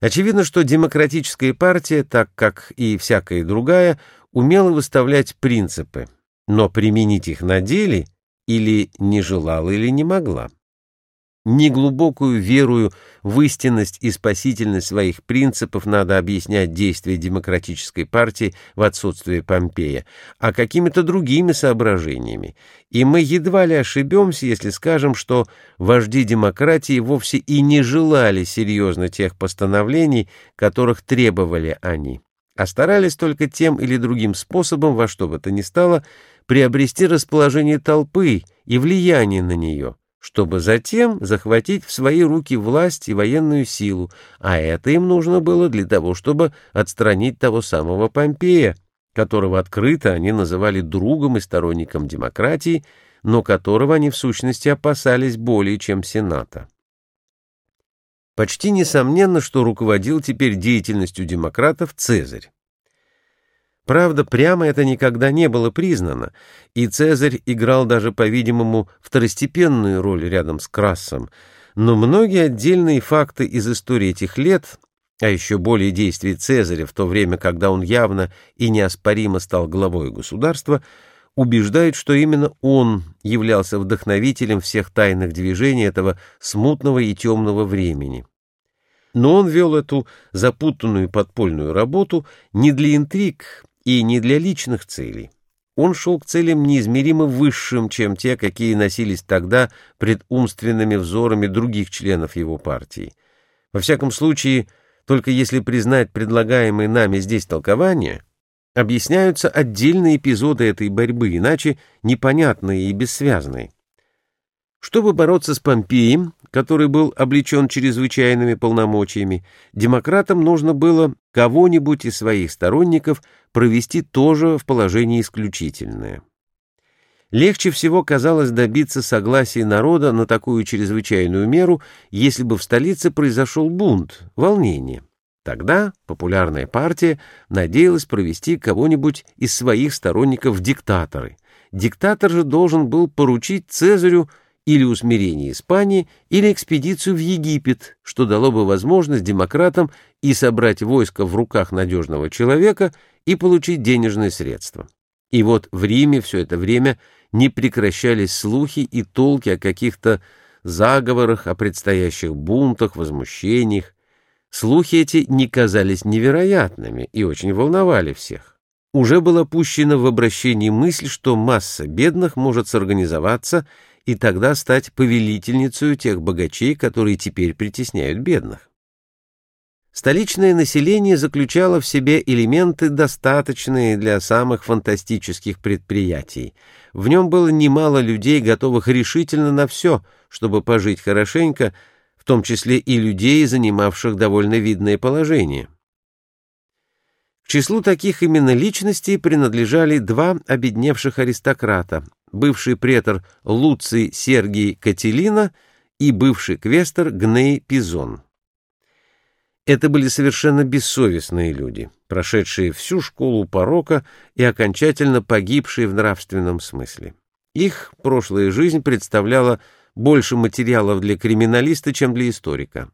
Очевидно, что демократическая партия, так как и всякая другая, умела выставлять принципы, но применить их на деле или не желала, или не могла. Неглубокую верую в истинность и спасительность своих принципов надо объяснять действия демократической партии в отсутствие Помпея, а какими-то другими соображениями. И мы едва ли ошибемся, если скажем, что вожди демократии вовсе и не желали серьезно тех постановлений, которых требовали они, а старались только тем или другим способом, во что бы то ни стало, приобрести расположение толпы и влияние на нее чтобы затем захватить в свои руки власть и военную силу, а это им нужно было для того, чтобы отстранить того самого Помпея, которого открыто они называли другом и сторонником демократии, но которого они в сущности опасались более, чем Сената. Почти несомненно, что руководил теперь деятельностью демократов Цезарь. Правда, прямо это никогда не было признано, и Цезарь играл даже, по-видимому, второстепенную роль рядом с Крассом, но многие отдельные факты из истории этих лет, а еще более действий Цезаря в то время, когда он явно и неоспоримо стал главой государства, убеждают, что именно он являлся вдохновителем всех тайных движений этого смутного и темного времени. Но он вел эту запутанную подпольную работу не для интриг, и не для личных целей. Он шел к целям неизмеримо высшим, чем те, какие носились тогда пред умственными взорами других членов его партии. Во всяком случае, только если признать предлагаемые нами здесь толкования, объясняются отдельные эпизоды этой борьбы, иначе непонятные и бессвязные. Чтобы бороться с Помпеем, который был облечен чрезвычайными полномочиями, демократам нужно было кого-нибудь из своих сторонников провести тоже в положение исключительное. Легче всего казалось добиться согласия народа на такую чрезвычайную меру, если бы в столице произошел бунт, волнение. Тогда популярная партия надеялась провести кого-нибудь из своих сторонников в диктаторы. Диктатор же должен был поручить Цезарю или усмирение Испании, или экспедицию в Египет, что дало бы возможность демократам и собрать войско в руках надежного человека и получить денежные средства. И вот в Риме все это время не прекращались слухи и толки о каких-то заговорах, о предстоящих бунтах, возмущениях. Слухи эти не казались невероятными и очень волновали всех. Уже была пущена в обращение мысль, что масса бедных может сорганизоваться и тогда стать повелительницей тех богачей, которые теперь притесняют бедных. Столичное население заключало в себе элементы, достаточные для самых фантастических предприятий. В нем было немало людей, готовых решительно на все, чтобы пожить хорошенько, в том числе и людей, занимавших довольно видное положение. К числу таких именно личностей принадлежали два обедневших аристократа, бывший претор Луций Сергий Кателина и бывший квестер Гней Пизон. Это были совершенно бессовестные люди, прошедшие всю школу порока и окончательно погибшие в нравственном смысле. Их прошлая жизнь представляла больше материалов для криминалиста, чем для историка.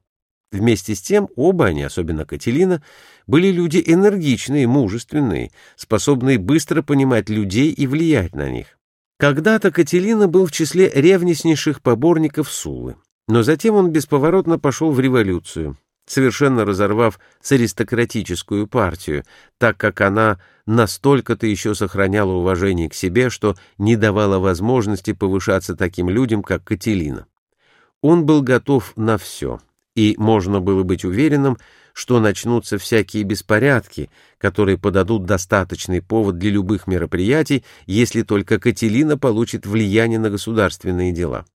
Вместе с тем оба они, особенно Кателина, были люди энергичные, мужественные, способные быстро понимать людей и влиять на них. Когда-то Кателина был в числе ревничнейших поборников Сулы, но затем он бесповоротно пошел в революцию, совершенно разорвав с аристократическую партию, так как она настолько-то еще сохраняла уважение к себе, что не давала возможности повышаться таким людям, как Кателина. Он был готов на все, и можно было быть уверенным, что начнутся всякие беспорядки, которые подадут достаточный повод для любых мероприятий, если только Кателина получит влияние на государственные дела.